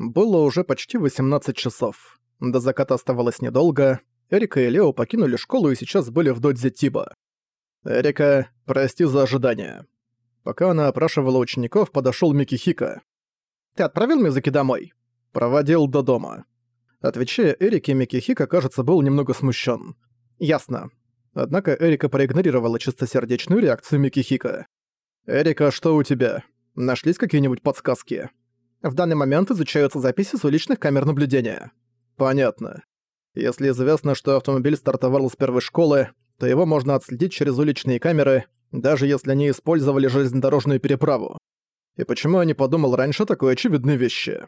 Было уже почти 18 часов. До заката оставалось недолго. Эрика и Лео покинули школу и сейчас были в Додзе Тиба. «Эрика, прости за ожидание». Пока она опрашивала учеников, подошёл Микихика. «Ты отправил Мизуки домой?» «Проводил до дома». Отвечая Эрике, Микихика, кажется, был немного смущен. «Ясно». Однако Эрика проигнорировала чистосердечную реакцию Микихика. «Эрика, что у тебя? Нашлись какие-нибудь подсказки?» В данный момент изучаются записи с уличных камер наблюдения. Понятно. Если известно, что автомобиль стартовал с первой школы, то его можно отследить через уличные камеры, даже если они использовали железнодорожную переправу. И почему я не подумал раньше такой очевидной вещи?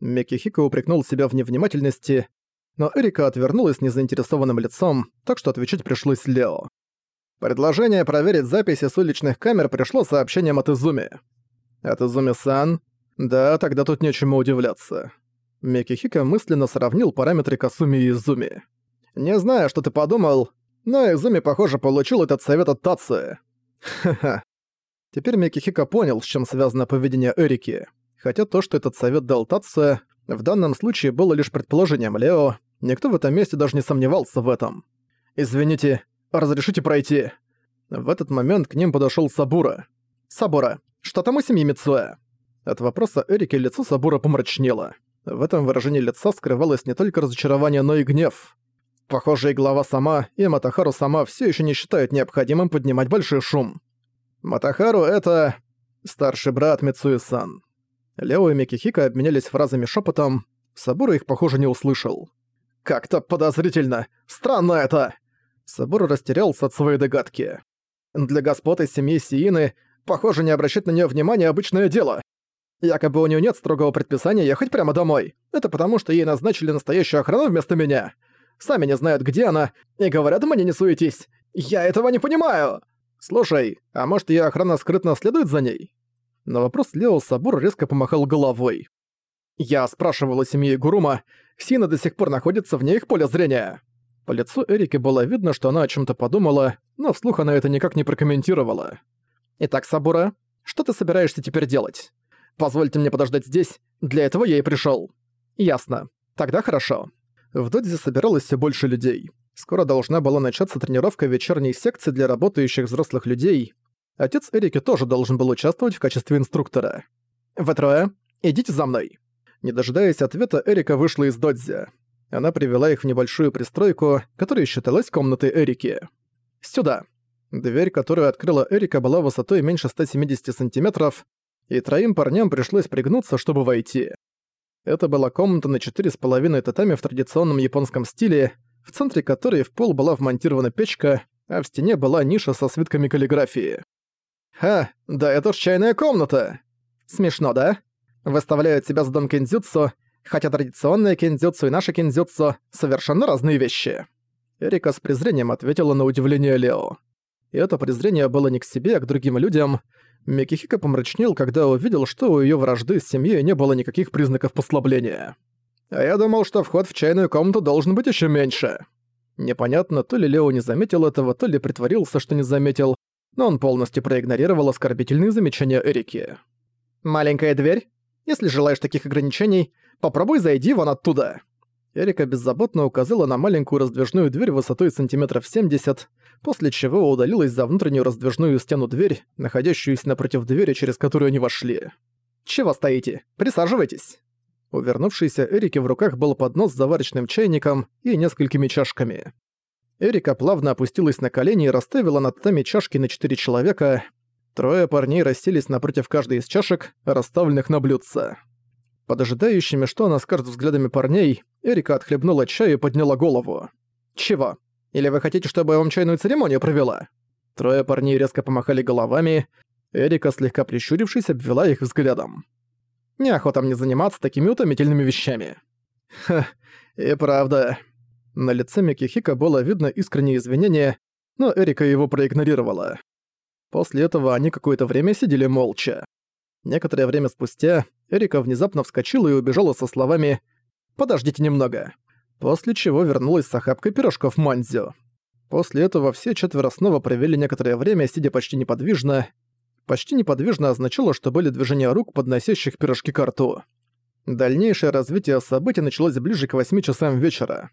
Микихико упрекнул себя в невнимательности, но Эрика отвернулась незаинтересованным лицом, так что отвечать пришлось Лео. Предложение проверить записи с уличных камер пришло сообщением от Изуми. От Изуми-сан да, тогда тут нечему удивляться. Микихика мысленно сравнил параметры Касуми и Изуми. Не знаю, что ты подумал, но Изуми, похоже, получил этот совет от Тацуэ. Ха-ха. Теперь Микихика понял, с чем связано поведение Эрики. Хотя то, что этот совет дал Тацуэ, в данном случае было лишь предположением Лео, никто в этом месте даже не сомневался в этом. «Извините, разрешите пройти?» В этот момент к ним подошёл Сабура. «Сабура, что там у семьи Мицуэ?» От вопроса Эрики лицо Сабура помрачнело. В этом выражении лица скрывалось не только разочарование, но и гнев. Похоже, и глава сама, и Матахару сама все еще не считают необходимым поднимать большой шум. Матахару — это... старший брат Мицуи-сан. Лео и Микихика обменялись фразами шепотом. Сабура их, похоже, не услышал. «Как-то подозрительно! Странно это!» Сабура растерялся от своей догадки. «Для господ из семьи Сиины, похоже, не обращать на нее внимания обычное дело. Якобы у нее нет строгого предписания ехать прямо домой. Это потому, что ей назначили настоящую охрану вместо меня. Сами не знают, где она, и говорят мне не суетись. Я этого не понимаю! Слушай, а может ее охрана скрытно следует за ней? На вопрос Лео Сабур резко помахал головой. Я спрашивал у семьи Гурума, Сина до сих пор находится вне их поля зрения. По лицу Эрики было видно, что она о чем то подумала, но вслух она это никак не прокомментировала. «Итак, Сабура, что ты собираешься теперь делать? Позвольте мне подождать здесь, для этого я и пришёл». «Ясно. Тогда хорошо». В Додзе собиралось всё больше людей. Скоро должна была начаться тренировка вечерней секции для работающих взрослых людей. Отец Эрики тоже должен был участвовать в качестве инструктора. «Вы трое, идите за мной». Не дожидаясь ответа, Эрика вышла из Додзи. Она привела их в небольшую пристройку, которая считалась комнатой Эрики. «Сюда». Дверь, которую открыла Эрика, была высотой меньше 170 сантиметров, и троим парням пришлось пригнуться, чтобы войти. Это была комната на четыре с половиной татами в традиционном японском стиле, в центре которой в пол была вмонтирована печка, а в стене была ниша со свитками каллиграфии. «Ха, да это ж чайная комната!» «Смешно, да?» Выставляют себя за дом кендзюцу, хотя традиционное кендзюцу и наше кендзюцу — совершенно разные вещи. Эрика с презрением ответила на удивление Лео. И это презрение было не к себе, а к другим людям — Микихика помрачнел, когда увидел, что у её вражды с семьей не было никаких признаков послабления. А я думал, что вход в чайную комнату должен быть ещё меньше. Непонятно, то ли Лео не заметил этого, то ли притворился, что не заметил, но он полностью проигнорировал оскорбительные замечания Эрики. «Маленькая дверь? Если желаешь таких ограничений, попробуй зайди вон оттуда». Эрика беззаботно указала на маленькую раздвижную дверь высотой сантиметров 70, после чего удалилась за внутреннюю раздвижную стену дверь, находящуюся напротив двери, через которую они вошли. «Чего стоите? Присаживайтесь!» У Эрики в руках был поднос с заварочным чайником и несколькими чашками. Эрика плавно опустилась на колени и расставила над тами чашки на четыре человека. Трое парней расселись напротив каждой из чашек, расставленных на блюдце. Под ожидающими, что она скажет взглядами парней, Эрика отхлебнула чай и подняла голову. «Чего? Или вы хотите, чтобы я вам чайную церемонию провела?» Трое парней резко помахали головами. Эрика, слегка прищурившись, обвела их взглядом. «Неохота мне заниматься такими утомительными вещами». «Ха, и правда». На лице Микихика было видно искреннее извинение, но Эрика его проигнорировала. После этого они какое-то время сидели молча. Некоторое время спустя Эрика внезапно вскочила и убежала со словами «Подождите немного», после чего вернулась с охапкой пирожков Манзю. После этого все четверо снова провели некоторое время, сидя почти неподвижно. Почти неподвижно означало, что были движения рук, подносящих пирожки к рту. Дальнейшее развитие событий началось ближе к 8 часам вечера.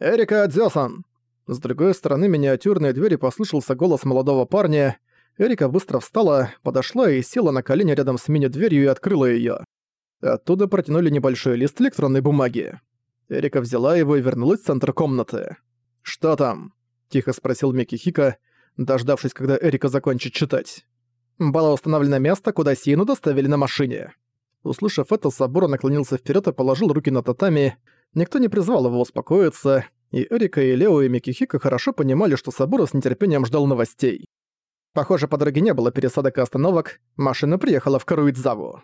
«Эрика Дзёсан!» С другой стороны миниатюрной двери послышался голос молодого парня. Эрика быстро встала, подошла и села на колени рядом с мини-дверью и открыла её. Оттуда протянули небольшой лист электронной бумаги. Эрика взяла его и вернулась в центр комнаты. «Что там?» – тихо спросил Микки Хика, дождавшись, когда Эрика закончит читать. «Было установлено место, куда Сину доставили на машине». Услышав это, Сабура наклонился вперед и положил руки на татами. Никто не призвал его успокоиться, и Эрика и Лео и Микихика хорошо понимали, что Сабура с нетерпением ждал новостей. Похоже, по дороге не было пересадок и остановок, машина приехала в Каруидзаву.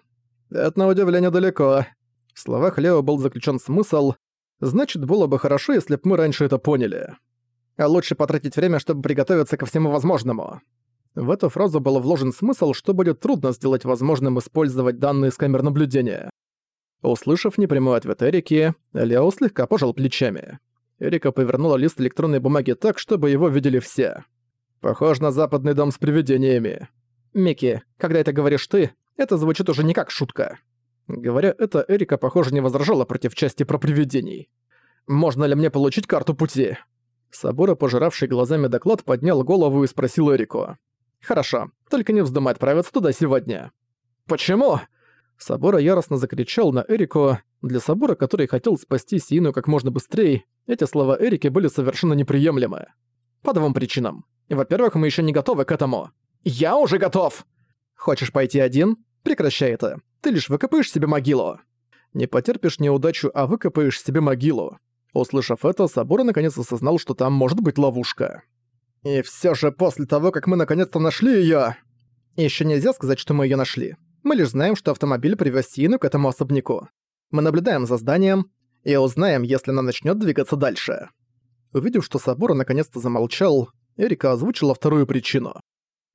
«Это на удивление далеко». В словах Лео был заключен смысл, значит, было бы хорошо, если бы мы раньше это поняли. А лучше потратить время, чтобы приготовиться ко всему возможному. В эту фразу был вложен смысл, что будет трудно сделать возможным использовать данные с камер наблюдения. Услышав непрямой ответ Эрики, Лео слегка пожал плечами. Эрика повернула лист электронной бумаги так, чтобы его видели все. «Похож на западный дом с привидениями». «Микки, когда это говоришь ты, это звучит уже не как шутка». Говоря это, Эрика, похоже, не возражала против части про привидений. «Можно ли мне получить карту пути?» Сабура, пожиравший глазами доклад, поднял голову и спросил Эрику. «Хорошо, только не вздумай отправиться туда сегодня». «Почему?» Сабура яростно закричал на Эрику. Для Сабура, который хотел спасти Сину как можно быстрее, эти слова Эрики были совершенно неприемлемы. По двум причинам. Во-первых, мы еще не готовы к этому. «Я уже готов!» «Хочешь пойти один? Прекращай это. Ты лишь выкопаешь себе могилу». Не потерпишь неудачу, а выкопаешь себе могилу. Услышав это, Сабура наконец осознал, что там может быть ловушка. И все же после того, как мы наконец-то нашли ее, еще нельзя сказать, что мы ее нашли. Мы лишь знаем, что автомобиль привез Сину к этому особняку. Мы наблюдаем за зданием и узнаем, если она начнет двигаться дальше. Увидев, что Сабура наконец-то замолчал, Эрика озвучила вторую причину.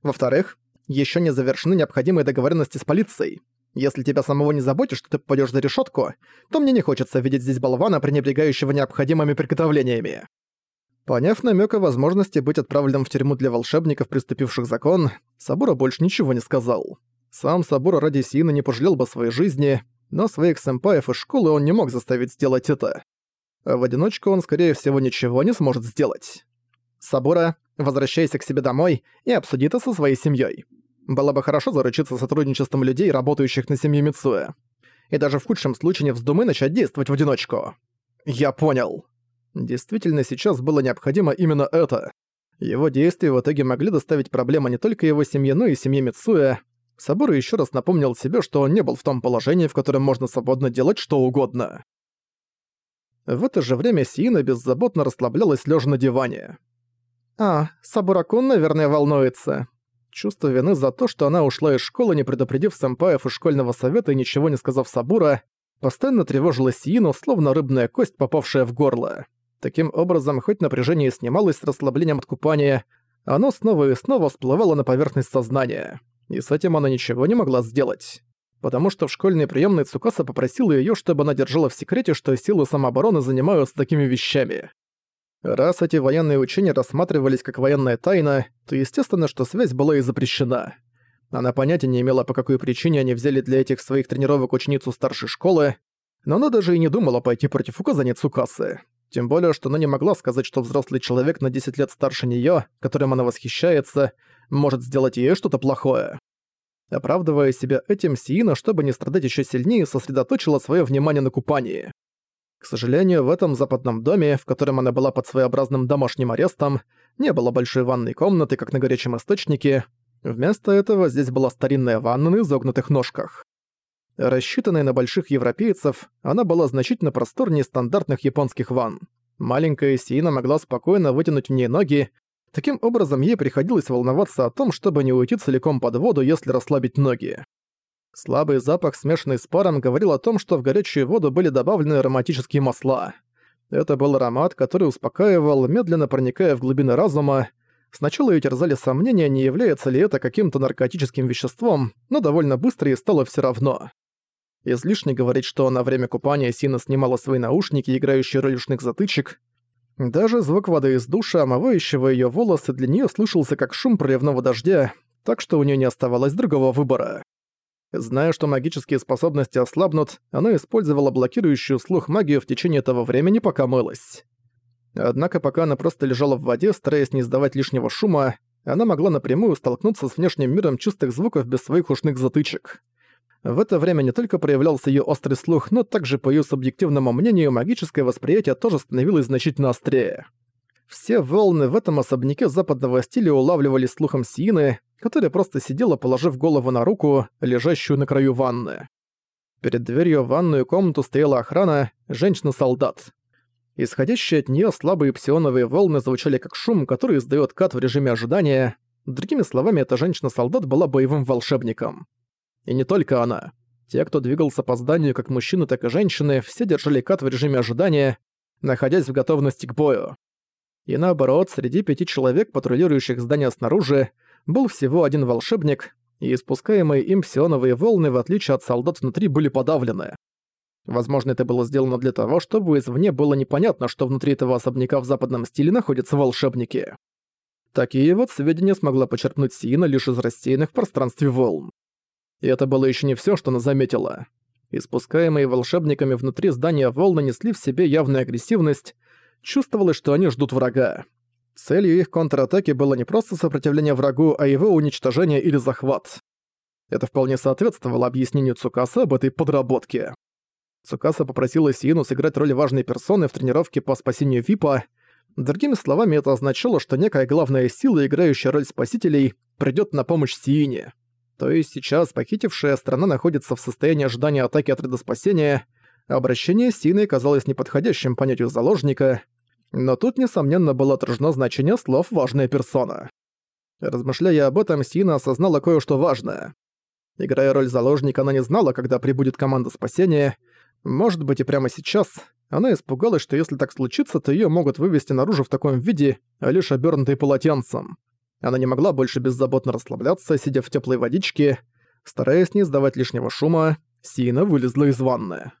Во-вторых, еще не завершены необходимые договоренности с полицией. Если тебя самого не заботит, что ты попадешь за решетку, то мне не хочется видеть здесь болвана, пренебрегающего необходимыми приготовлениями. Поняв намек о возможности быть отправленным в тюрьму для волшебников, приступивших закон, Сабура больше ничего не сказал. Сам Сабура ради Сиина не пожалел бы своей жизни, но своих сэмпаев из школы он не мог заставить сделать это. А в одиночку он, скорее всего, ничего не сможет сделать. Сабура, возвращайся к себе домой и обсуди это со своей семьей. Было бы хорошо заручиться сотрудничеством людей, работающих на семье Мицуэ. И даже в худшем случае не вздумай начать действовать в одиночку. Я понял. Действительно, сейчас было необходимо именно это. Его действия в итоге могли доставить проблемы не только его семье, но и семье Мицуя. Сабура еще раз напомнил себе, что он не был в том положении, в котором можно свободно делать что угодно. В это же время Сиина беззаботно расслаблялась лежа на диване. «А, Сабуракун, наверное, волнуется». Чувство вины за то, что она ушла из школы, не предупредив сэмпаев из школьного совета и ничего не сказав Сабура, постоянно тревожило Сиину, словно рыбная кость, попавшая в горло. Таким образом, хоть напряжение снималось с расслаблением от купания, оно снова и снова всплывало на поверхность сознания. И с этим она ничего не могла сделать. Потому что в школьной приемной Цукаса попросила её, чтобы она держала в секрете, что силы самообороны занимаются такими вещами. Раз эти военные учения рассматривались как военная тайна, то естественно, что связь была и запрещена. Она понятия не имела, по какой причине они взяли для этих своих тренировок ученицу старшей школы, но она даже и не думала пойти против указаний Цукасы. Тем более, что она не могла сказать, что взрослый человек на 10 лет старше неё, которым она восхищается, может сделать ей что-то плохое. Оправдывая себя этим, Сиина, чтобы не страдать ещё сильнее, сосредоточила своё внимание на купании. К сожалению, в этом западном доме, в котором она была под своеобразным домашним арестом, не было большой ванной комнаты, как на горячем источнике. Вместо этого здесь была старинная ванна на изогнутых ножках. Рассчитанная на больших европейцев, она была значительно просторнее стандартных японских ванн. Маленькая Сиина могла спокойно вытянуть в ней ноги, таким образом ей приходилось волноваться о том, чтобы не уйти целиком под воду, если расслабить ноги. Слабый запах, смешанный с паром, говорил о том, что в горячую воду были добавлены ароматические масла. Это был аромат, который успокаивал, медленно проникая в глубины разума. Сначала её терзали сомнения, не является ли это каким-то наркотическим веществом, но довольно быстро ей стало всё равно. Излишне говорить, что на время купания Сина снимала свои наушники, играющие роль ушных затычек. Даже звук воды из душа, омывающего её волосы, для неё слышался как шум проливного дождя, так что у неё не оставалось другого выбора. Зная, что магические способности ослабнут, она использовала блокирующую слух магию в течение того времени, пока мылась. Однако пока она просто лежала в воде, стараясь не издавать лишнего шума, она могла напрямую столкнуться с внешним миром чистых звуков без своих ушных затычек. В это время не только проявлялся её острый слух, но также, по её субъективному мнению, магическое восприятие тоже становилось значительно острее. Все волны в этом особняке западного стиля улавливали слухом Сиины, которая просто сидела, положив голову на руку, лежащую на краю ванны. Перед дверью в ванную комнату стояла охрана, женщина-солдат. Исходящие от неё слабые псионовые волны звучали как шум, который издаёт кат в режиме ожидания. Другими словами, эта женщина-солдат была боевым волшебником. И не только она. Те, кто двигался по зданию как мужчины, так и женщины, все держали кат в режиме ожидания, находясь в готовности к бою. И наоборот, среди пяти человек, патрулирующих здание снаружи, был всего один волшебник, и испускаемые им псионовые волны, в отличие от солдат внутри, были подавлены. Возможно, это было сделано для того, чтобы извне было непонятно, что внутри этого особняка в западном стиле находятся волшебники. Такие вот сведения смогла почерпнуть Сиина лишь из рассеянных в пространстве волн. И это было еще не все, что она заметила. Испускаемые волшебниками внутри здания волны несли в себе явную агрессивность, чувствовалось, что они ждут врага. Целью их контратаки было не просто сопротивление врагу, а его уничтожение или захват. Это вполне соответствовало объяснению Цукаса об этой подработке. Цукаса попросила Сиину сыграть роль важной персоны в тренировке по спасению Випа. Другими словами, это означало, что некая главная сила, играющая роль спасителей, придёт на помощь Сиине. То есть сейчас похитившая страна находится в состоянии ожидания атаки отряда спасения, обращение Сиины казалось неподходящим понятию заложника, но тут, несомненно, было отражено значение слов «важная персона». Размышляя об этом, Сина осознала кое-что важное. Играя роль заложника, она не знала, когда прибудет команда спасения, может быть и прямо сейчас. Она испугалась, что если так случится, то её могут вывести наружу в таком виде, а лишь обернутой полотенцем. Она не могла больше беззаботно расслабляться, сидя в теплой водичке. Стараясь не издавать лишнего шума, Сина вылезла из ванны.